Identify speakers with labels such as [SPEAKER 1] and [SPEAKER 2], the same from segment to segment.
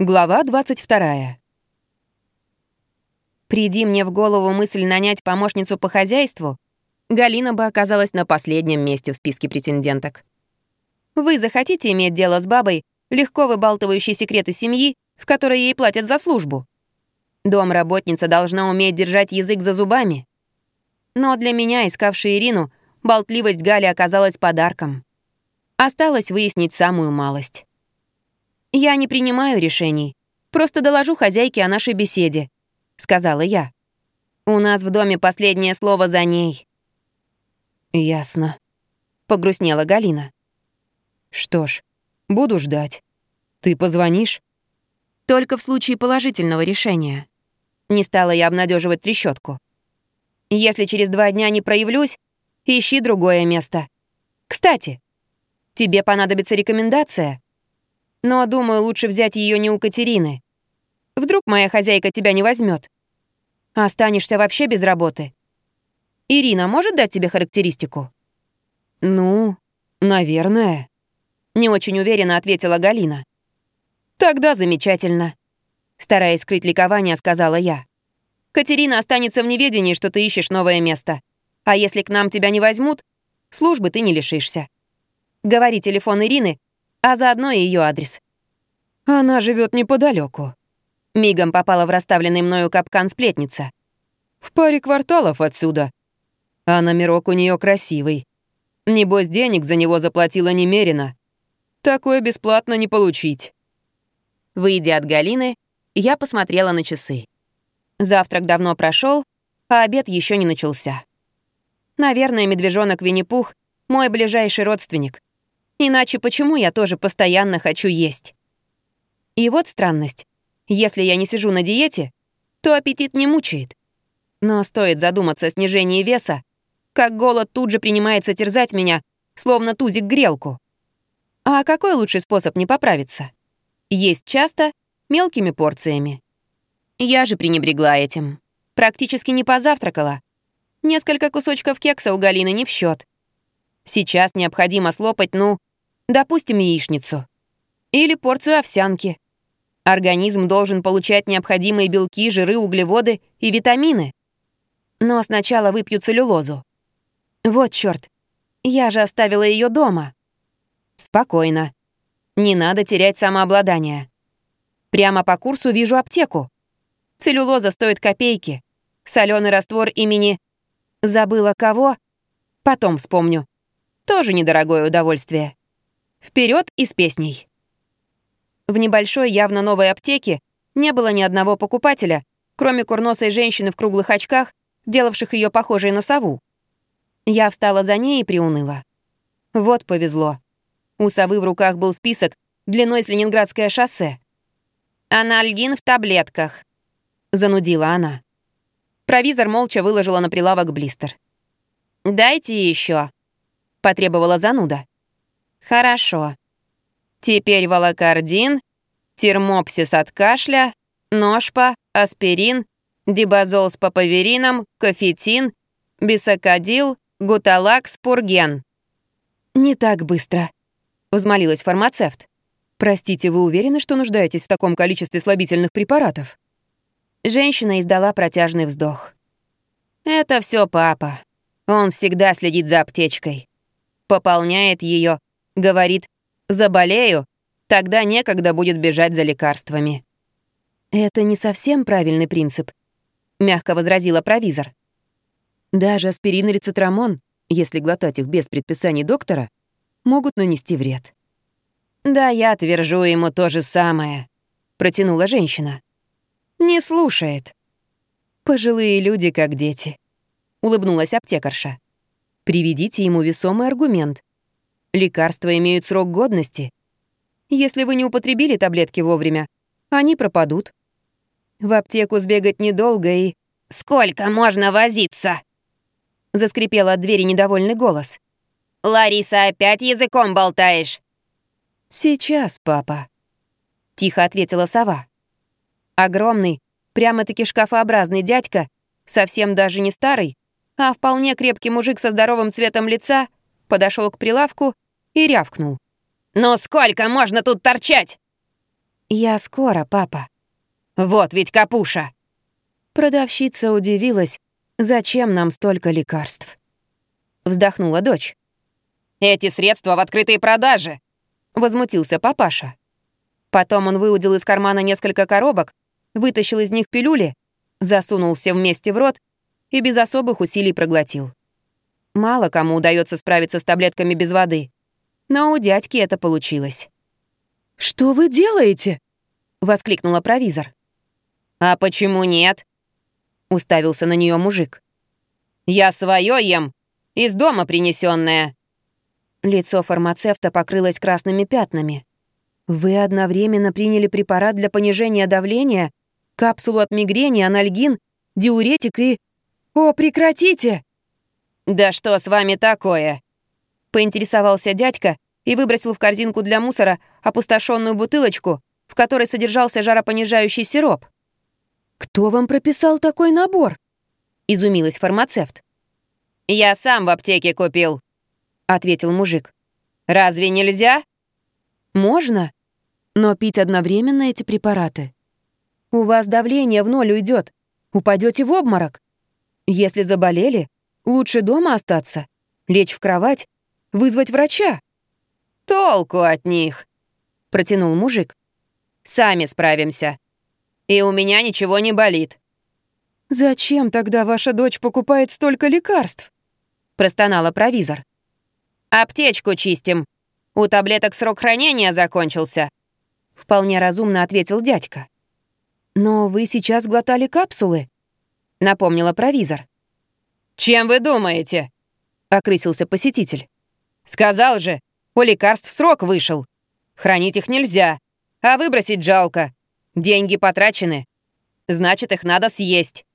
[SPEAKER 1] Глава 22. Приди мне в голову мысль нанять помощницу по хозяйству, Галина бы оказалась на последнем месте в списке претенденток. Вы захотите иметь дело с бабой, легко выбалтывающей секреты семьи, в которой ей платят за службу? Домработница должна уметь держать язык за зубами. Но для меня, искавшей Ирину, болтливость Гали оказалась подарком. Осталось выяснить самую малость. «Я не принимаю решений. Просто доложу хозяйке о нашей беседе», — сказала я. «У нас в доме последнее слово за ней».
[SPEAKER 2] «Ясно», —
[SPEAKER 1] погрустнела Галина.
[SPEAKER 2] «Что ж, буду ждать. Ты позвонишь?»
[SPEAKER 1] «Только в случае положительного решения». Не стала я обнадеживать трещотку. «Если через два дня не проявлюсь, ищи другое место. Кстати, тебе понадобится рекомендация. Но, думаю, лучше взять ее не у Катерины. Вдруг моя хозяйка тебя не возьмет. Останешься вообще без работы. Ирина может дать тебе характеристику?
[SPEAKER 2] Ну, наверное.
[SPEAKER 1] Не очень уверенно ответила Галина. Тогда замечательно. Стараясь скрыть ликование, сказала я. Катерина останется в неведении, что ты ищешь новое место. А если к нам тебя не возьмут, службы ты не лишишься. Говори телефон Ирины, а заодно и ее адрес.
[SPEAKER 2] Она живет неподалеку.
[SPEAKER 1] Мигом попала в расставленный мною капкан сплетница.
[SPEAKER 2] В паре кварталов отсюда. А номерок у нее красивый. Небось, денег за него заплатила немерено. Такое бесплатно не получить.
[SPEAKER 1] Выйдя от Галины, я посмотрела на часы. Завтрак давно прошел, а обед еще не начался. Наверное, медвежонок Винни-Пух — мой ближайший родственник. Иначе почему я тоже постоянно хочу есть? И вот странность. Если я не сижу на диете, то аппетит не мучает. Но стоит задуматься о снижении веса, как голод тут же принимается терзать меня, словно тузик грелку. А какой лучший способ не поправиться? Есть часто, мелкими порциями. Я же пренебрегла этим. Практически не позавтракала. Несколько кусочков кекса у Галины не в счет. Сейчас необходимо слопать, ну, Допустим, яичницу. Или порцию овсянки. Организм должен получать необходимые белки, жиры, углеводы и витамины. Но сначала выпью целлюлозу. Вот чёрт, я же оставила её дома. Спокойно. Не надо терять самообладание. Прямо по курсу вижу аптеку. Целлюлоза стоит копейки. Солёный раствор имени... Забыла кого? Потом вспомню. Тоже недорогое удовольствие. Вперед и с песней. В небольшой, явно новой аптеке не было ни одного покупателя, кроме курносой женщины в круглых очках, делавших ее похожей на сову. Я встала за ней и приуныла. Вот повезло. У совы в руках был список длиной с Ленинградское шоссе. «Анальгин в таблетках», — занудила она. Провизор молча выложила на прилавок блистер. «Дайте еще, потребовала зануда. Хорошо. Теперь волокардин, термопсис от кашля, ножпа, аспирин, дибазол с папаверином, кофетин, бисокодил, гуталакс, пурген. «Не так быстро», — взмолилась фармацевт. «Простите, вы уверены, что нуждаетесь в таком количестве слабительных препаратов?» Женщина издала протяжный вздох. «Это все папа. Он всегда следит за аптечкой. Пополняет ее Говорит, заболею, тогда некогда будет бежать за лекарствами. Это не совсем правильный принцип, мягко возразила провизор. Даже аспирин и рецитрамон, если глотать их без предписаний доктора, могут нанести вред. «Да я твержу ему то же самое», — протянула женщина. «Не слушает». «Пожилые люди, как дети», — улыбнулась аптекарша. «Приведите ему весомый аргумент. Лекарства имеют срок годности. Если вы не употребили таблетки вовремя, они пропадут. В аптеку сбегать недолго и... «Сколько можно возиться?» Заскрипел от двери недовольный голос. «Лариса, опять языком болтаешь?» «Сейчас, папа», — тихо ответила сова. Огромный, прямо-таки шкафообразный дядька, совсем даже не старый, а вполне крепкий мужик со здоровым цветом лица, подошел к прилавку и рявкнул. «Ну сколько можно тут торчать?» «Я скоро, папа».
[SPEAKER 2] «Вот ведь капуша!»
[SPEAKER 1] Продавщица удивилась, зачем нам столько лекарств. Вздохнула дочь.
[SPEAKER 2] «Эти средства в открытой продаже!»
[SPEAKER 1] Возмутился папаша. Потом он выудил из кармана несколько коробок, вытащил из них пилюли, засунул все вместе в рот и без особых усилий проглотил. Мало кому удается справиться с таблетками без воды, но у дядьки это получилось.
[SPEAKER 2] «Что вы делаете?»
[SPEAKER 1] — воскликнула провизор.
[SPEAKER 2] «А почему нет?» — уставился на нее мужик. «Я свое ем, из дома принесенное.
[SPEAKER 1] Лицо фармацевта покрылось красными пятнами. «Вы одновременно приняли препарат для понижения давления, капсулу от мигрени, анальгин, диуретик и... О, прекратите!»
[SPEAKER 2] «Да что с вами такое?»
[SPEAKER 1] Поинтересовался дядька и выбросил в корзинку для мусора опустошенную бутылочку, в которой содержался жаропонижающий сироп.
[SPEAKER 2] «Кто вам прописал такой набор?»
[SPEAKER 1] — изумилась фармацевт.
[SPEAKER 2] «Я сам в аптеке купил», — ответил мужик. «Разве нельзя?»
[SPEAKER 1] «Можно, но пить одновременно эти препараты. У вас давление в ноль уйдет, упадете в обморок. Если заболели, лучше дома остаться, лечь в кровать, вызвать врача».
[SPEAKER 2] «Толку от них», — протянул мужик. «Сами справимся. И у меня ничего не болит».
[SPEAKER 1] «Зачем тогда ваша дочь покупает столько лекарств?» — простонала провизор.
[SPEAKER 2] «Аптечку чистим. У таблеток срок хранения закончился», — вполне разумно ответил дядька.
[SPEAKER 1] «Но вы сейчас глотали капсулы», — напомнила провизор.
[SPEAKER 2] «Чем вы думаете?»
[SPEAKER 1] — окрысился посетитель.
[SPEAKER 2] «Сказал же, у лекарств срок вышел. Хранить их нельзя, а выбросить жалко. Деньги потрачены. Значит, их надо съесть».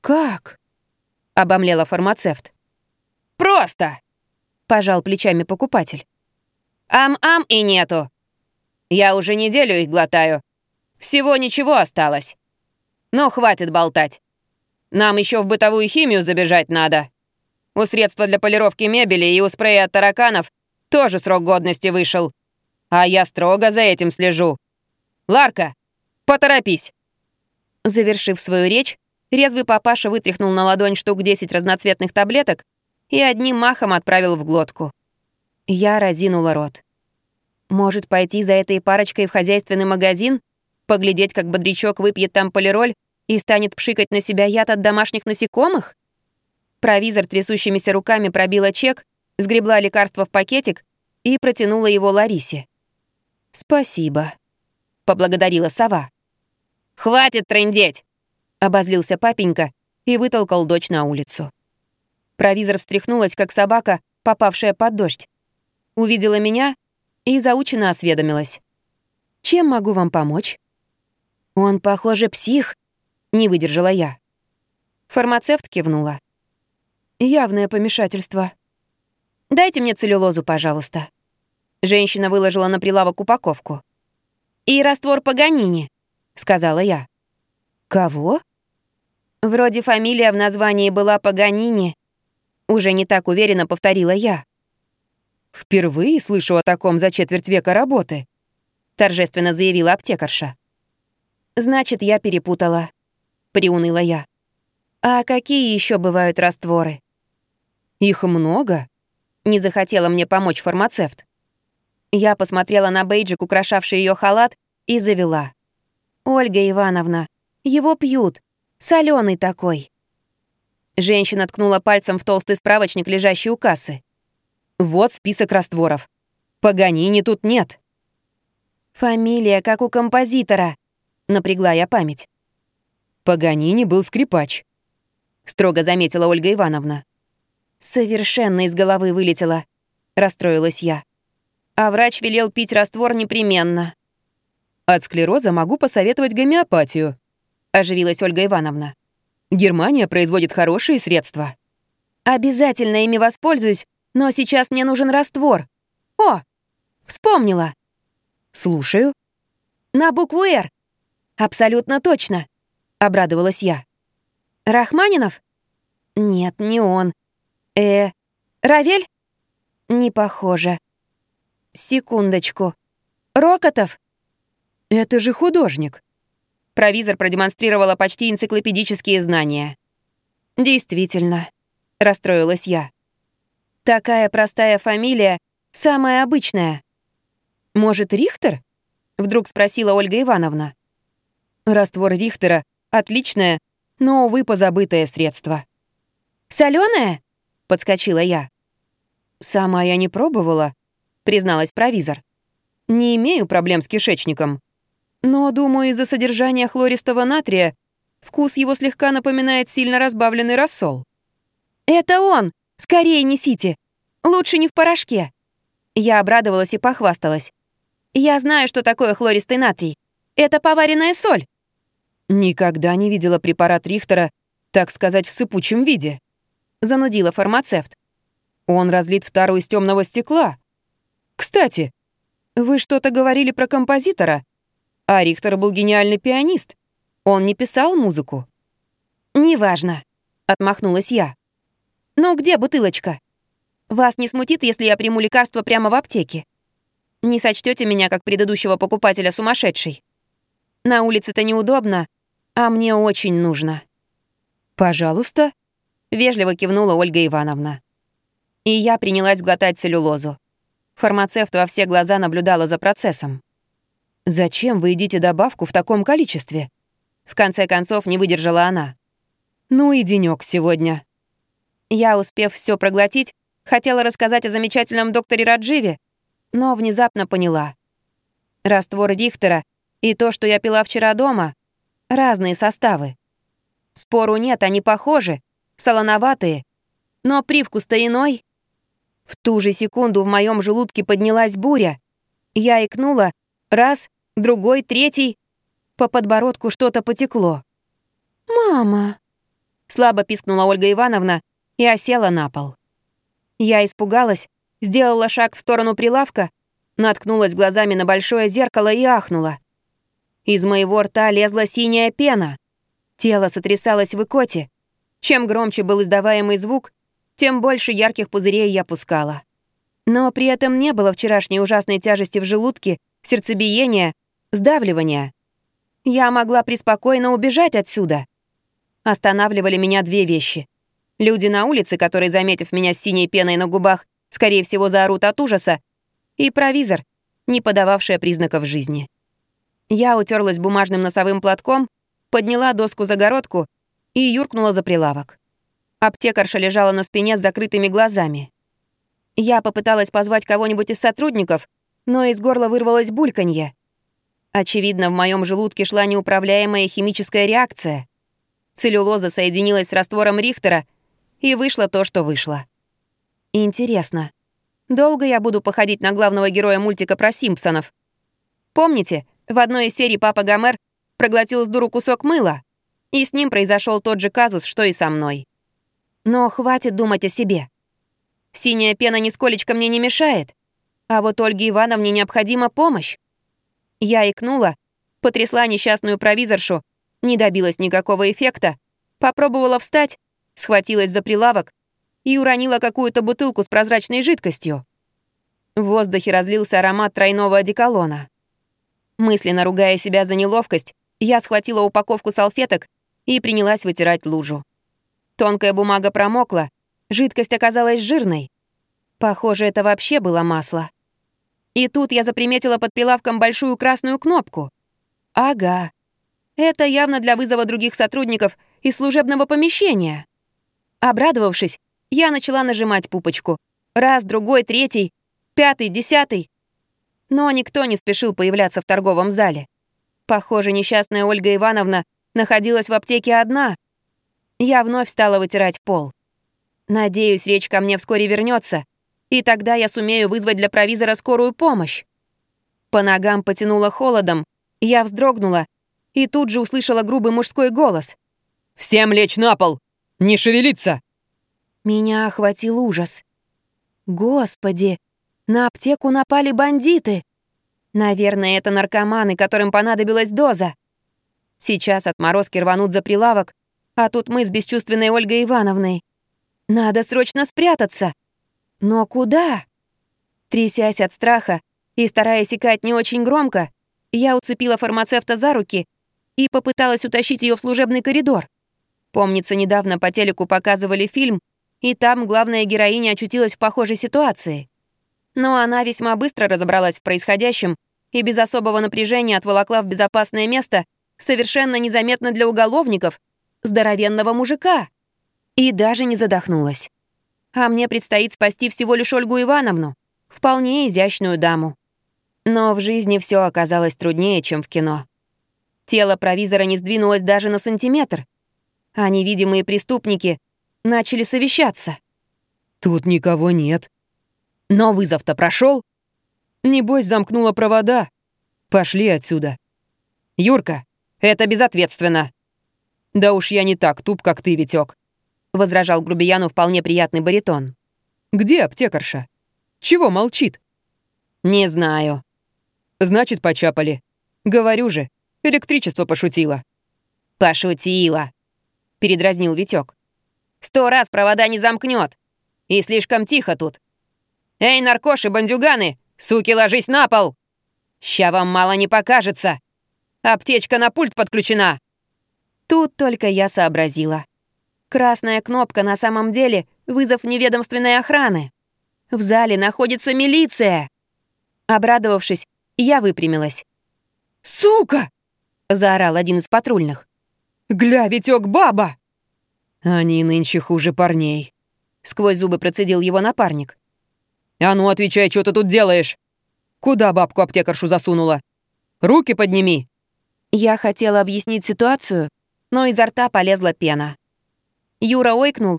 [SPEAKER 1] «Как?» — обомлела фармацевт.
[SPEAKER 2] «Просто!» — пожал плечами покупатель. «Ам-ам и нету. Я уже неделю их глотаю. Всего ничего осталось. Ну, хватит болтать. Нам еще в бытовую химию забежать надо. У средства для полировки мебели и у спрея от тараканов тоже срок годности вышел. А я строго за этим слежу. Ларка, поторопись!»
[SPEAKER 1] Завершив свою речь, резвый папаша вытряхнул на ладонь штук 10 разноцветных таблеток и одним махом отправил в глотку. Я разинула рот. Может, пойти за этой парочкой в хозяйственный магазин, поглядеть, как бодрячок выпьет там полироль и станет пшикать на себя яд от домашних насекомых? Провизор трясущимися руками пробила чек, сгребла лекарство в пакетик и протянула его Ларисе. «Спасибо», — поблагодарила сова.
[SPEAKER 2] «Хватит трындеть!»
[SPEAKER 1] — обозлился папенька и вытолкал дочь на улицу. Провизор встряхнулась, как собака, попавшая под дождь. Увидела меня и заученно осведомилась. «Чем могу вам помочь?» «Он, похоже, псих», — не выдержала я. Фармацевт кивнула. «Явное помешательство. Дайте мне целлюлозу, пожалуйста». Женщина выложила на прилавок упаковку. «И раствор Паганини», — сказала я. «Кого?» Вроде фамилия в названии была Паганини. Уже не так уверенно повторила я.
[SPEAKER 2] «Впервые слышу о таком за четверть века работы», — торжественно заявила аптекарша.
[SPEAKER 1] «Значит, я перепутала», — приуныла я. «А какие еще бывают растворы?»
[SPEAKER 2] «Их много?»
[SPEAKER 1] — не захотела мне помочь фармацевт. Я посмотрела на бейджик, украшавший ее халат, и завела. «Ольга Ивановна, его пьют. Соленый такой». Женщина ткнула пальцем в толстый справочник, лежащий у кассы.
[SPEAKER 2] «Вот список растворов. Паганини тут нет».
[SPEAKER 1] «Фамилия, как у композитора», — напрягла я память.
[SPEAKER 2] Паганини был скрипач, — строго заметила Ольга Ивановна.
[SPEAKER 1] «Совершенно из головы вылетела», — расстроилась я. А врач велел пить раствор непременно.
[SPEAKER 2] «От склероза могу посоветовать гомеопатию», — оживилась Ольга Ивановна. «Германия производит хорошие средства».
[SPEAKER 1] «Обязательно ими воспользуюсь, но сейчас мне нужен раствор. О, вспомнила».
[SPEAKER 2] «Слушаю».
[SPEAKER 1] «На букву «Р». «Абсолютно точно», — обрадовалась я. «Рахманинов?» «Нет, не он. Э, Равель?» «Не похоже. Секундочку. Рокотов?»
[SPEAKER 2] Это же художник. Провизор продемонстрировала почти энциклопедические знания. Действительно, расстроилась я. Такая простая фамилия, самая обычная. Может, Рихтер? Вдруг спросила Ольга Ивановна. Раствор Рихтера отличное, но, увы, позабытое средство. Соленое? подскочила я. «Сама я не пробовала», — призналась провизор. «Не имею проблем с кишечником. Но, думаю, из-за содержания хлористого натрия вкус его слегка напоминает сильно разбавленный рассол». «Это он! Скорее несите! Лучше не в порошке!» Я обрадовалась и похвасталась. «Я знаю, что такое хлористый натрий. Это поваренная соль». «Никогда не видела препарат Рихтера, так сказать, в сыпучем виде», — занудила фармацевт. Он разлит в тару из темного стекла. Кстати, вы что-то говорили про композитора? А Рихтер был гениальный пианист. Он не писал музыку. «Неважно», — отмахнулась я. «Ну где бутылочка? Вас не смутит, если я приму лекарство прямо в аптеке? Не сочтете меня, как предыдущего покупателя, сумасшедшей? На улице-то неудобно, а мне очень нужно». «Пожалуйста», — вежливо кивнула Ольга Ивановна и я принялась глотать целлюлозу. Фармацевт во все глаза наблюдала за процессом. «Зачем вы едите добавку в таком количестве?» В конце концов не выдержала она. «Ну и денёк сегодня». Я, успев все проглотить, хотела рассказать о замечательном докторе Радживе, но внезапно поняла. Раствор Рихтера и то, что я пила вчера дома — разные составы. Спору нет, они похожи, солоноватые, но привкус-то иной. В ту же секунду в моем желудке поднялась буря. Я икнула. Раз, другой, третий. По подбородку что-то потекло. «Мама!» Слабо пискнула Ольга Ивановна и осела на пол. Я испугалась, сделала шаг в сторону прилавка, наткнулась глазами на большое зеркало и ахнула. Из моего рта лезла синяя пена. Тело сотрясалось в икоте. Чем громче был издаваемый звук, тем больше ярких пузырей я пускала. Но при этом не было вчерашней ужасной тяжести в желудке, сердцебиения, сдавливания. Я могла преспокойно убежать отсюда. Останавливали меня две вещи. Люди на улице, которые, заметив меня с синей пеной на губах, скорее всего, заорут от ужаса, и провизор, не подававшая признаков жизни. Я утерлась бумажным носовым платком, подняла доску-загородку и юркнула за прилавок. Аптекарша лежала на спине с закрытыми глазами. Я попыталась позвать кого-нибудь из сотрудников, но из горла вырвалось бульканье. Очевидно, в моем желудке шла неуправляемая химическая реакция. Целлюлоза соединилась с раствором Рихтера, и вышло то, что вышло. Интересно, долго я буду походить на главного героя мультика про Симпсонов? Помните, в одной из серий папа Гомер проглотил с дуру кусок мыла, и с ним произошел тот же казус, что и со мной. Но хватит думать о себе. Синяя пена нисколечко мне не мешает, а вот Ольге Ивановне необходима помощь. Я икнула, потрясла несчастную провизоршу, не добилась никакого эффекта, попробовала встать, схватилась за прилавок и уронила какую-то бутылку с прозрачной жидкостью. В воздухе разлился аромат тройного одеколона. Мысленно ругая себя за неловкость, я схватила упаковку салфеток и принялась вытирать лужу. Тонкая бумага промокла, жидкость оказалась жирной. Похоже, это вообще было масло. И тут я заприметила под прилавком большую красную кнопку. Ага. Это явно для вызова других сотрудников из служебного помещения. Обрадовавшись, я начала нажимать пупочку. Раз, другой, третий, пятый, десятый. Но никто не спешил появляться в торговом зале. Похоже, несчастная Ольга Ивановна находилась в аптеке одна — я вновь стала вытирать пол. Надеюсь, речь ко мне вскоре вернется, и тогда я сумею вызвать для провизора скорую помощь. По ногам потянуло холодом, я вздрогнула и тут же услышала грубый мужской голос. «Всем лечь на пол! Не шевелиться!» Меня охватил ужас. Господи, на аптеку напали бандиты. Наверное, это наркоманы, которым понадобилась доза. Сейчас отморозки рванут за прилавок, а тут мы с бесчувственной Ольгой Ивановной. Надо срочно спрятаться. Но куда? Трясясь от страха и стараясь икать не очень громко,
[SPEAKER 1] Я уцепила фармацевта за руки и попыталась утащить ее в служебный коридор. Помнится, недавно по телеку показывали фильм, и там главная героиня очутилась в похожей ситуации. Но она весьма быстро разобралась в происходящем и без особого напряжения отволокла в безопасное место совершенно незаметно для уголовников здоровенного мужика. И даже не задохнулась. А мне предстоит спасти всего лишь Ольгу Ивановну, вполне изящную даму. Но в жизни все оказалось труднее, чем в кино. Тело провизора не сдвинулось даже на сантиметр, а невидимые преступники начали совещаться.
[SPEAKER 2] «Тут никого нет».
[SPEAKER 1] «Но вызов-то прошел?
[SPEAKER 2] «Небось, замкнула провода. Пошли отсюда».
[SPEAKER 1] «Юрка, это безответственно».
[SPEAKER 2] «Да уж я не так туп, как ты, Витёк
[SPEAKER 1] возражал грубияну вполне приятный баритон.
[SPEAKER 2] «Где аптекарша? Чего молчит?»
[SPEAKER 1] «Не знаю».
[SPEAKER 2] «Значит, почапали. Говорю же, электричество пошутило».
[SPEAKER 1] «Пошутила», — передразнил Витёк. «Сто раз провода не замкнет. И слишком тихо тут. Эй, наркоши, бандюганы, суки, ложись на пол! Ща вам мало не покажется. Аптечка на пульт подключена». Тут только я сообразила. Красная кнопка на самом деле вызов неведомственной охраны. В зале находится милиция. Обрадовавшись, я выпрямилась.
[SPEAKER 2] «Сука!»
[SPEAKER 1] — заорал один из патрульных.
[SPEAKER 2] «Гля, Витёк, баба!» «Они нынче хуже парней», —
[SPEAKER 1] сквозь зубы процедил его напарник.
[SPEAKER 2] «А ну, отвечай, что ты тут делаешь? Куда бабку аптекаршу засунула? Руки подними!»
[SPEAKER 1] Я хотела объяснить ситуацию, но изо рта полезла пена. Юра ойкнул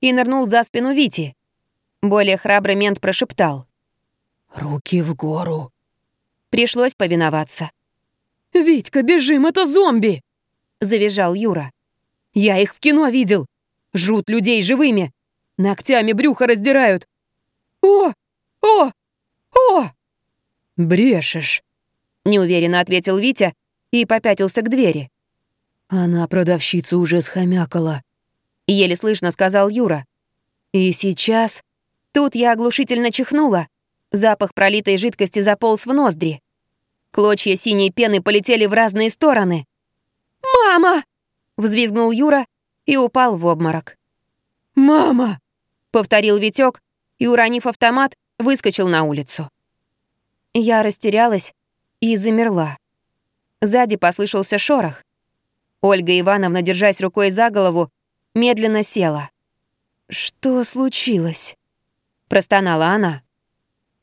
[SPEAKER 1] и нырнул за спину Вити. Более храбрый мент прошептал.
[SPEAKER 2] «Руки в гору».
[SPEAKER 1] Пришлось повиноваться.
[SPEAKER 2] «Витька, бежим, это зомби!»
[SPEAKER 1] — завизжал Юра.
[SPEAKER 2] «Я их в кино видел. Жрут людей живыми. Ногтями брюхо раздирают. О! О! О!» «Брешешь», —
[SPEAKER 1] неуверенно ответил Витя и попятился к двери.
[SPEAKER 2] «Она продавщицу уже схомякала», —
[SPEAKER 1] еле слышно сказал Юра. И сейчас... Тут я оглушительно чихнула. Запах пролитой жидкости заполз в ноздри. Клочья синей пены полетели в разные стороны.
[SPEAKER 2] «Мама!»
[SPEAKER 1] — взвизгнул Юра и упал в обморок.
[SPEAKER 2] «Мама!»
[SPEAKER 1] — повторил Витёк и, уронив автомат, выскочил на улицу. Я растерялась и замерла. Сзади послышался шорох. Ольга Ивановна, держась рукой за голову, медленно села. «Что случилось?» — простонала она.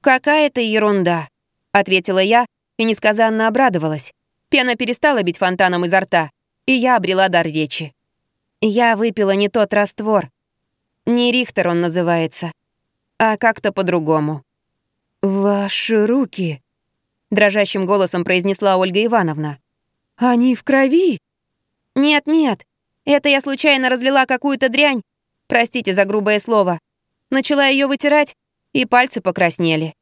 [SPEAKER 1] «Какая-то ерунда», — ответила я и несказанно обрадовалась. Пена перестала бить фонтаном изо рта, и я обрела дар речи. Я выпила не тот раствор. Не Рихтер он называется, а как-то по-другому.
[SPEAKER 2] «Ваши руки», — дрожащим голосом произнесла Ольга Ивановна. «Они в крови?»
[SPEAKER 1] «Нет-нет, это я случайно разлила какую-то дрянь. Простите за грубое слово. Начала ее вытирать, и пальцы покраснели.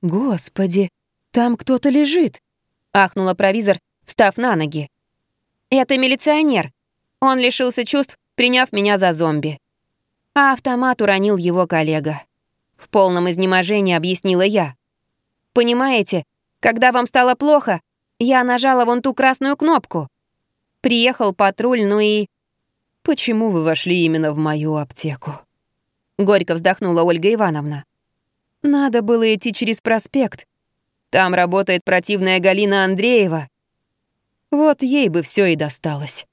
[SPEAKER 2] «Господи, там кто-то лежит!»
[SPEAKER 1] — ахнула провизор, встав на ноги. «Это милиционер. Он лишился чувств, приняв меня за зомби». А автомат уронил его коллега. В полном изнеможении объяснила я. «Понимаете, когда вам стало плохо, я нажала вон ту красную кнопку. Приехал патруль, ну и...
[SPEAKER 2] Почему вы вошли именно в мою аптеку?
[SPEAKER 1] Горько вздохнула Ольга Ивановна.
[SPEAKER 2] Надо было идти через проспект. Там работает противная Галина Андреева. Вот ей бы все и досталось.